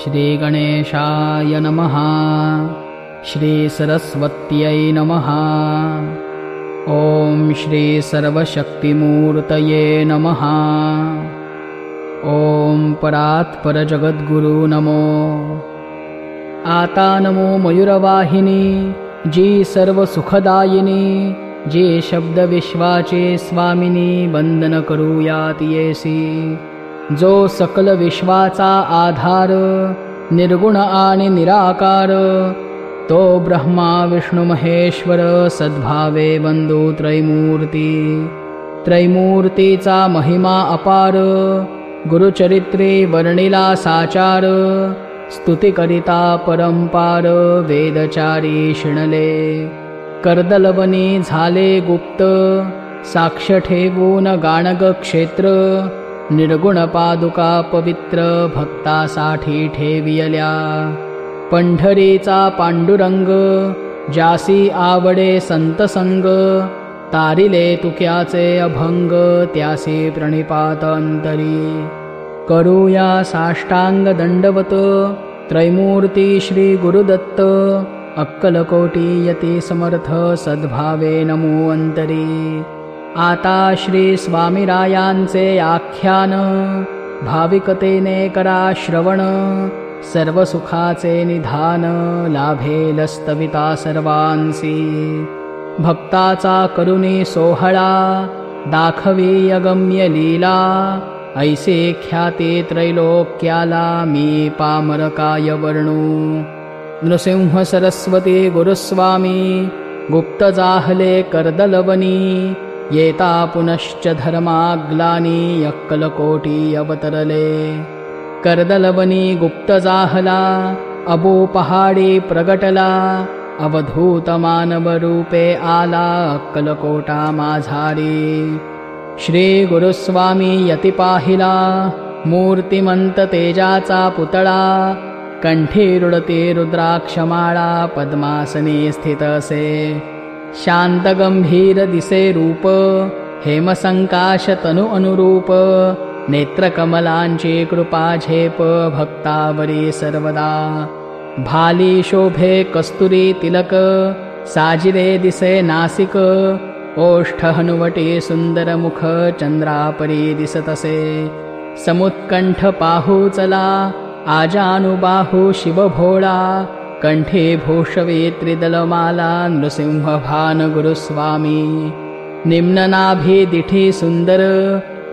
श्रीगणेशाय नमः। श्रीसरस्वत्यै नमः। ॐ श्रीसर्वशक्तिमूर्तये नमः। ॐ परात्परजगद्गुरु नमो। आता नमो मयूरवाहिनी जी सर्वसुखदायिनी जे शब्दविश्वाचे स्वामिनी वन्दन करूयात येसी जो सकल विश्वाचा आधार निर्गुण आणि निराकार तो ब्रह्मा विष्णुमहेश्वर सद्भावे बंधू त्रैमूर्ती. त्रैमूर्तीचा महिमा अपार गुरुचरित्रे वर्णिला साचार स्तुतिकरिता परंपार वेदचारी शिणले. कर्दलवनी झाले गुप्त साक्ष ठेवून गाणग क्षेत्र निर्गुण पादुका पवित्र भक्तासाठी ठेवियल्या. पंढरीचा पांडुरंग जासी आवडे संतसंग तारिले तुक्याचे अभंग त्यासी प्रणिपात अंतरी. करूया साष्टांग दंडवत त्रैमूर्ती श्री गुरुदत्त अक्कलकोटी यती समर्थ सद्भावे नमो अंतरी. आता श्री स्वामीरायांचे आख्यान भाविकतेने करा श्रवण सर्वसुखाचे निधान लाभेलस्तविता सर्वांसी। भक्ताचा करुणी सोहळा दाखवी अगम्य लीला ऐसे ख्याते त्रैलोक्याला मी पामरकाय वर्णू। नृसिंह सरस्वती गुरुस्वामी गुप्त जाहले कर्दलवनी येता पुनश्च धर्माग्लानी यक्कलकोटी अवतरले कर्दलवनी गुप्त जाहला अबो पहाडी प्रगटला अवधूत मानवरूपे आला अक्कलकोटा माझारी। श्री गुरुस्वामी यती पाहिला मूर्तिमंत तेजाचा पुतळा कंठी रुडते रुद्राक्षमाळा पद्मासने स्थित गंभीर दिसे रूप हेमसंकाश अनुरूप नेत्रकमलांची कृपा झेप भक्तावरी सर्वदा। भाली शोभे कस्तुरी तिलक साजिरे दिसे नासिक ओष्ठ हनुवटे सुंदर मुख चंद्रापरी दिसतसे समुत्कंठ पाहू चला आजानुबाहू शिवभोळा कंठे भूषवे त्रिदलमाला नृसिंहभान गुरुस्वामी। निम्ननाभि दिठी सुंदर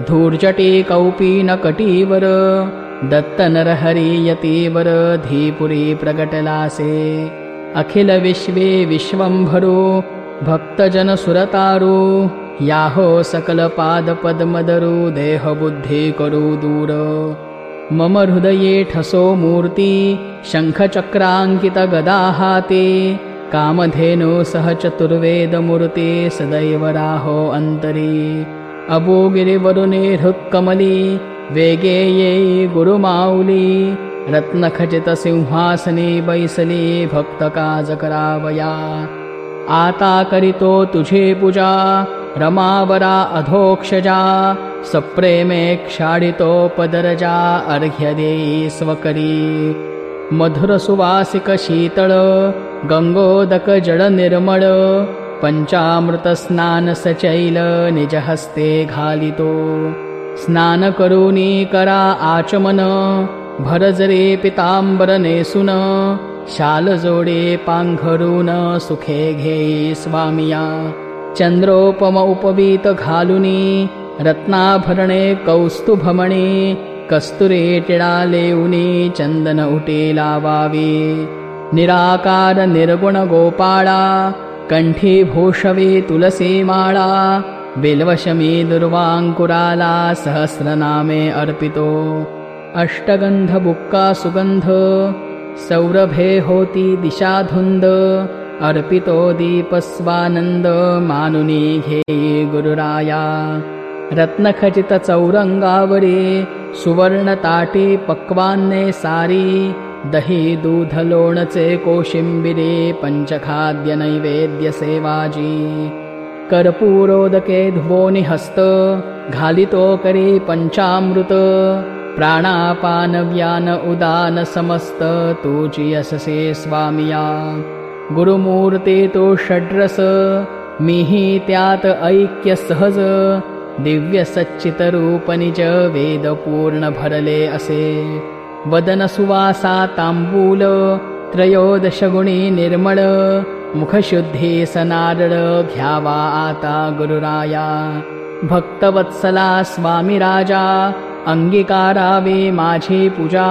धूर्जटे कौपीन कटीवर दत्त धीपुरी प्रगटलासे। अखिल विश्वे विश्वंभरो भक्तजन सुरतारो याहो सकल पाद पद्मदरु दूर मम हृदये ठसो मूर्ती शङ्खचक्राङ्कित गदाहाते कामधेनु सह चतुर्वेदमूर्ते सदैव राहो अन्तरी। अबोगिरिवरुणे हृत्कमली वेगे ये गुरुमाऊली रत्नखचितसिंहासने बैसली भक्तकाज करावया आता करितो तुझे पूजा रमावरा अधोक्षजा सप्रेमे क्षाडितो पदरजा अर्घ्य देई स्वकरी। मधुर सुवासिक शीतळ गंगोदक जड निर्मळ पंचामृत स्नान सचैल निज हस्ते घालितो। स्नान करुनी करा आचमन भरजरे पितांबर नेसुन शाल जोडे पांघरून सुखे घे स्वामिया चंद्रोपम उपवीत घालुनी रत्नाभरणे कौस्तुभमणे कस्तुरे टिळालेउनी चंदन उटे लावावे। निराकार निर्गुण गोपाळा कंठी भूषवे तुलसी माळा बिल्वशमी दुर्वांकुराला सहस्रनामे अर्पितो। अष्टगंध बुक्का सुगंध सौरभे होती दिशाधुंद अर्पितो दीपस्वानंद मानुनी घे गुरुराया। रत्नखचित चौरंगावरे सुवर्णताटी पक्वान्ने सारी दही दूध लोणचे कोशिंबिरे पंचखाद्य नैवेद्य कर्पूरोदके धुवोनि हस्त घालितो करे उदान समस्त तुची अससे स्वामिया गुरुमूर्ते तो षड्रस मिही त्यात ऐक्य सहज दिव्य सच्चितरूपनिज वेदपूर्ण भरले असे। वदन सुवासा ताम्बूल त्रयोदशगुणी निर्मळ मुखशुद्धी सनारळ घ्यावा आता गुरुराया। भक्तवत्सला स्वामी राजा अंगीकारावे माझी पूजा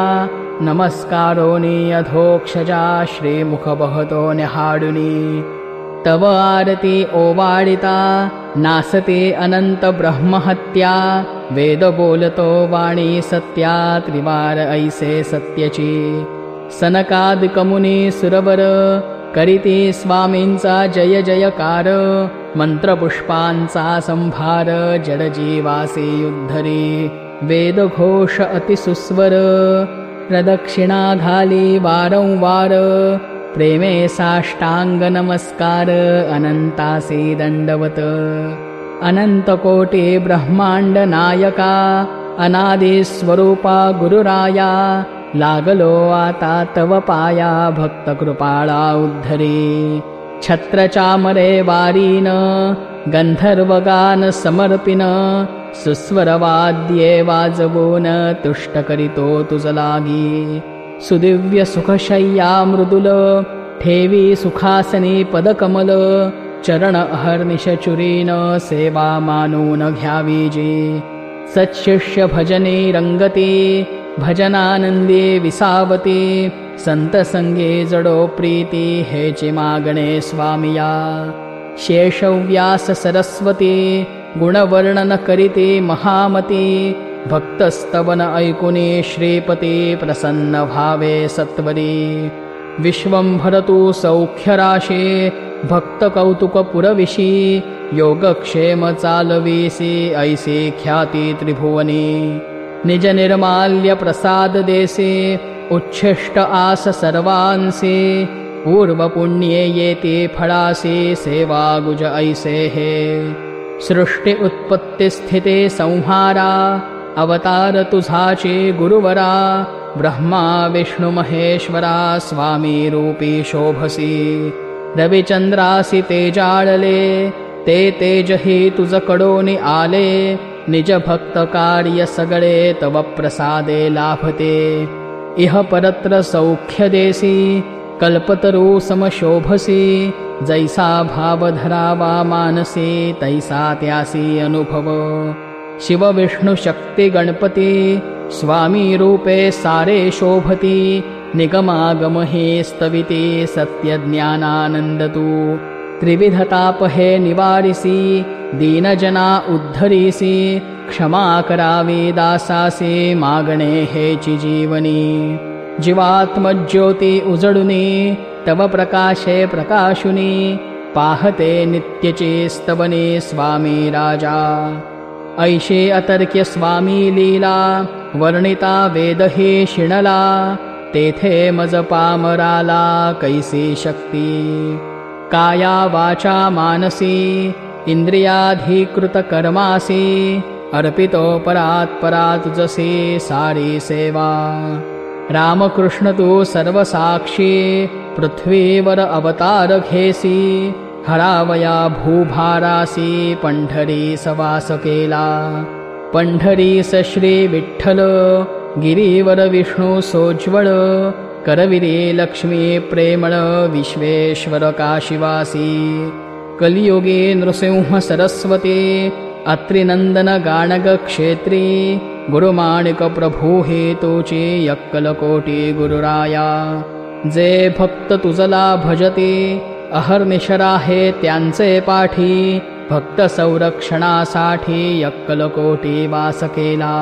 नमस्कारोनी अधोक्षजा श्रीमुख बहतो निहाडुनी तव आरती ओवाडिता नासते अनंत ब्रह्महत्या वेद बोलतो वाणी सत्या त्रिवार ऐसे सत्यची। सनकादिकमुनी सुरवर करीती स्वामींचा जय जयकार मंत्रपुष्पांचा संभार जडजीवासी युद्धरी। वेदघोष अतिसुस्वर प्रदक्षिणा घाली वारंवार प्रेमे साष्टांग नमस्कार अनंतासी दंडवत अनंतकोटी ब्रह्मांड नायका अनादिस्वरूपा गुरुराया लागलो आता तव पाया भक्तकृपाळा उद्धरी। छत्रचामरे वारीन गंधर्वगान समर्पिन सुस्वरवाद्ये वाजवून तुष्ट करितो तुझ लागी सुदिव्य सुखशय्या मृदुल ठेवी सुखासनी पदकमल चरण अहर्निशचुरीन सेवा मानून घ्यावी जी सत्शिष्य भजने रंगती भजनानंदे विसावते संतसंगे जडो प्रीती हेचे मागणे स्वामिया। शेषव्यास सरस्वती गुणवर्णन करीते महामती भक्तस्तवन ऐकुने श्रीपती प्रसन्न भावे सत्वरी। विश्वं भरतु सौख्यराशे भक्तकौतुकपुरविशी योगक्षेम चालवीसी ऐसे ख्याती त्रिभुवनी। निज निर्माल्य प्रसाद देसे उच्छिष्ट आस सर्वांसे पूर्वपुण्ये येते फळासे सेवा गुज ऐसे हे सृष्टि उत्पत्तिस्थिते संहारा अवतार तुझाचे गुरुवरा ब्रह्मा विष्णुमहेश्वरा स्वामी रूपी शोभसी। रविचंद्रासी तेजाळले ते तेजही तुझ कडोनी आले निज भक्त कार्य सगळे तव प्रसादे लाभते। इह परत्र सौख्य देसी कल्पतरू समशोभसी जैसा भाव धरावा मानसी तैसा त्यासी अनुभव। शिव विष्णु शक्ती गणपती स्वामी रूपे सारे शोभती निगमागम हे स्तविते सत्यज्ञानानन्दतु। त्रिविधतापहे निवारिसी दीनजना उद्धरीसी क्षमा करावी दासासे मागणे हेची जीवनी जीवात्मज्योती उजडुनी तव प्रकाशे प्रकाशुनी पाहते नित्यचे स्तवने स्वामी राजा। ऐशे अतर्क्य स्वामी लीला वर्णिता वेदहे शिणला तेथे मज पामराला कैसी शक्ती। काया वाचा मानसी इन्द्रियाधिकृतकर्मासि अर्पितो परात् जसे सारी सेवा रामकृष्ण तु सर्वसाक्षी पृथ्वीवर अवतार घेसी हरावया भूभारासी पंढरी सवास केला पंढरी स श्री विठ्ठल गिरीवर विष्णू सोज्वळ करविरे लक्ष्मी प्रेमळ विश्वेश्वर काशिवासी। कलियुगे नृसिंह सरस्वती अत्रिनन्दन गाणगक्षेत्री गुरुमाणिक प्रभू हेतोचे यक्कलकोटी गुरुराया। जे भक्त तुजला भजते अहर्निशरा हे त्यांचे पाठी भक्त संरक्षणासाठी यक्कलकोटी वास केला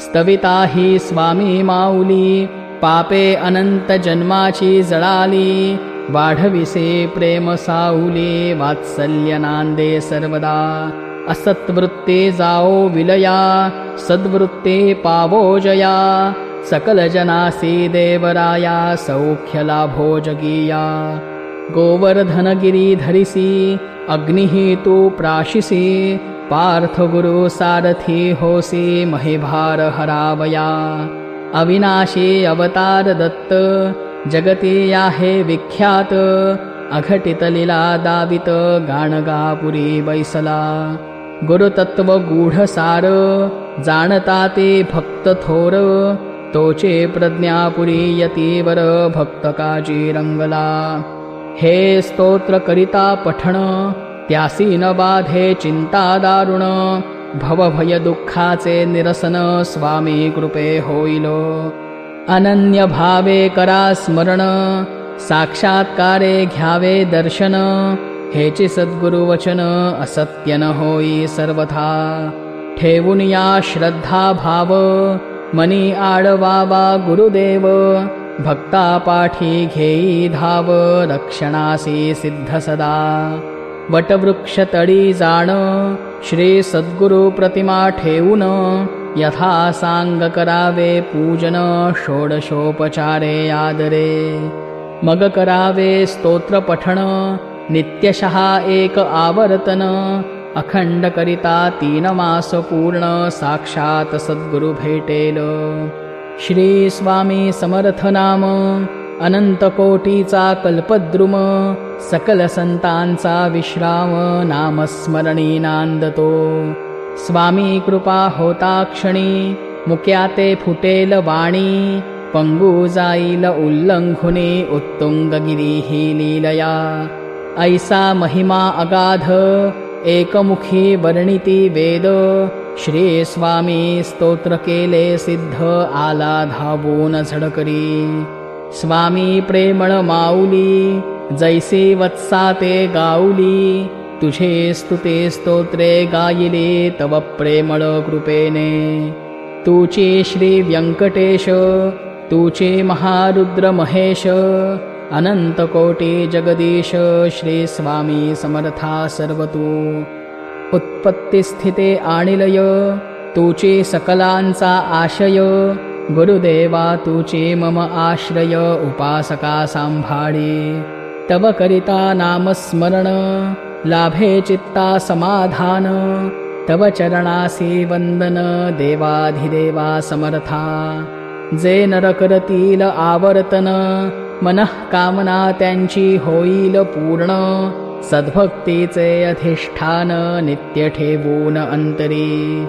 स्तविता ही स्वामी माऊली पापे अनंत जन्माची जळाली। वाढविसे प्रेम साऊली वात्सल्य नांदे सर्वदा असत्वृत्ते जाओ विलया सद्वृत्ते पावो जया। सकल जनासी देवराया सौख्य लाभो जगीया। गोवर्धनगिरी धरिसी अग्निः तु प्राशिसी पार्थ गुरु सारथी होसी महिभार हरावया। अविनाशी अवतार दत्त जगती आहे विख्यात अघटित लीला दावित गाणगापुरी बैसला गुरुतत्व गूढ सार जाणता ते भक्त थोर तोचे प्रज्ञापुरी यतीवर भक्त काजी रंगला. हे स्तोत्र करिता पठण त्यासी न बाधे चिंता दारुण भवभय दुःखाचे निरसन स्वामी कृपे होईल. अनन्य भावे करा स्मरण साक्षात्कारे घ्यावे दर्शन हेची सद्गुरुवचन असत्य न होई सर्वथा। ठेवून या श्रद्धा भाव मनी आडवावा गुरुदेव। भक्ता पाठी घेई धाव रक्षणासी सिद्ध सदा। वटवृक्षतडी जाण श्री सद्गुरु प्रतिमा ठेवून यथा सांग करावे पूजन षोडशोपचारे आदरे। मग करावे स्तोत्र पठण नित्यशः एक आवर्तन। अखंड करिता तीन मास पूर्ण साक्षात सद्गुरु भेटेल। श्री स्वामी समर्थ नाम अनंतकोटीचा कल्पद्रुम सकल संतांचा विश्राम नामस्मरणी नांदतो। स्वामी कृपा होता क्षणी मुक्याते फुटेल वाणी उल्लंघुनी उत्तुंगगिरी ही लीलया ऐसा महिमा अगाध एकमुखी वर्णिती वेद। श्री स्वामी स्तोत्र केले सिद्ध आला धावून झडकरी। स्वामी प्रेमळ माऊली जैसे वत्सा ते गाऊली। तुझे स्तुते स्तोत्रे गायिले तव प्रेमळ कृपेने। तुचे श्री व्यंकटेश तुचे महारुद्र महेश अनंतकोटी जगदीश श्री स्वामी समर्था सर्वतू। उत्पत्तिस्थिते आणिलय तुचे सकलांचा आशय। गुरुदेवा तुचे मम आश्रय उपासका सांभाळी। तव करिता नामस्मरण लाभे चित्ता समाधान। तव चरणासी वंदन देवाधिदेवा समर्था। जे नर करतील आवर्तन मनःकामना त्यांची होईल पूर्ण. सद्भक्तीचे अधिष्ठान नित्य ठेवून अंतरी.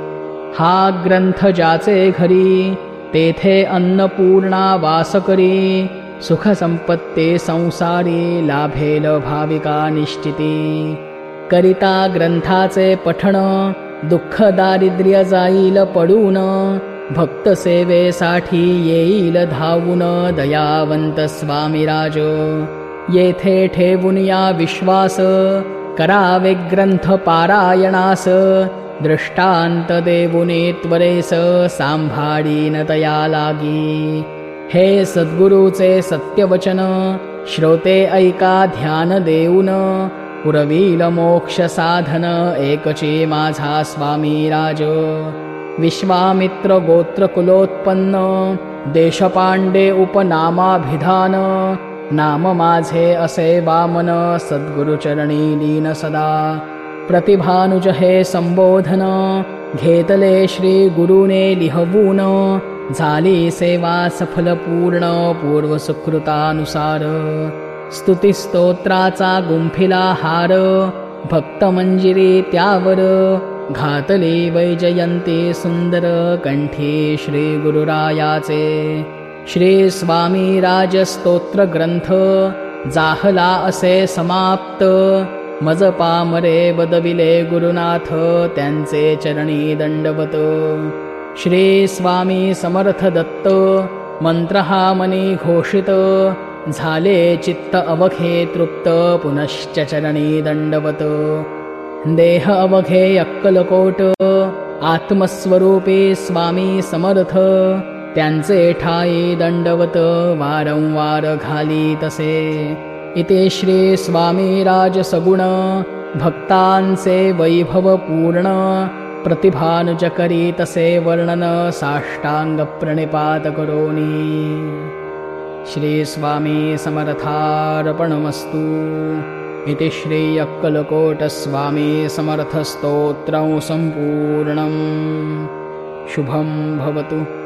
हा ग्रंथ ज्याचे घरी तेथे अन्नपूर्णा वास करी. सुखसंपत्ते संसारी लाभेल भाविका निश्चिती. करिता ग्रंथाचे पठण दुःख दारिद्र्य जाईल पडून. भक्तसेवेसाठी येईल धावून दयावंत स्वामीराज येथे ठेवून या विश्वास करावे ग्रंथ पारायणास दृष्टांत देवुनी त्वरेस सांभाळीन तया लागी। हे सद्गुरूचे सत्यवचन श्रोते ऐका ध्यान देऊन पुरवील मोक्ष साधन एकचे माझा स्वामी राज विश्वामित्र गोत्रकुलोत्पन्न देशपांडे उपनामाभिधान नाम माझे असे वामन सद्गुरुचरणी लीन सदा। प्रतिभानुज हे संबोधन घेतले श्री गुरुने लिहवून झाली सेवा सफल पूर्ण पूर्वसुकृतानुसार। स्तुतिस्तोत्राचा गुंफिला हार भक्तमंजिरी त्यावर घातले वैजयन्ते सुंदर कंठी श्री गुरुरायाचे श्री स्वामी राजस्तोत्र ग्रंथ जाहला असे समाप्त। मज पामरे बदविले गुरुनाथ त्यांचे चरणी दंडवत। श्री स्वामी समर्थ दत्त मंत्र हा मनी घोषित। झाले चित्त अवघे तृप्त पुनश्च चरणी दंडवत देह अवघे अक्कलकोट आत्मस्वरूपे स्वामी समर्थ त्यांचे ठाई दंडवत वारंवार घाली तसे इथे श्री स्वामी राजसगुण भक्तांचे वैभव पूर्ण प्रतिभानुज करी तसे वर्णन साष्टांग प्रणिपात करोनी. श्री स्वामी समर्थार्पणमस्तु. इति श्रीयक्कलकोटस्वामी समर्थस्तोत्रं सम्पूर्णम्। शुभं भवतु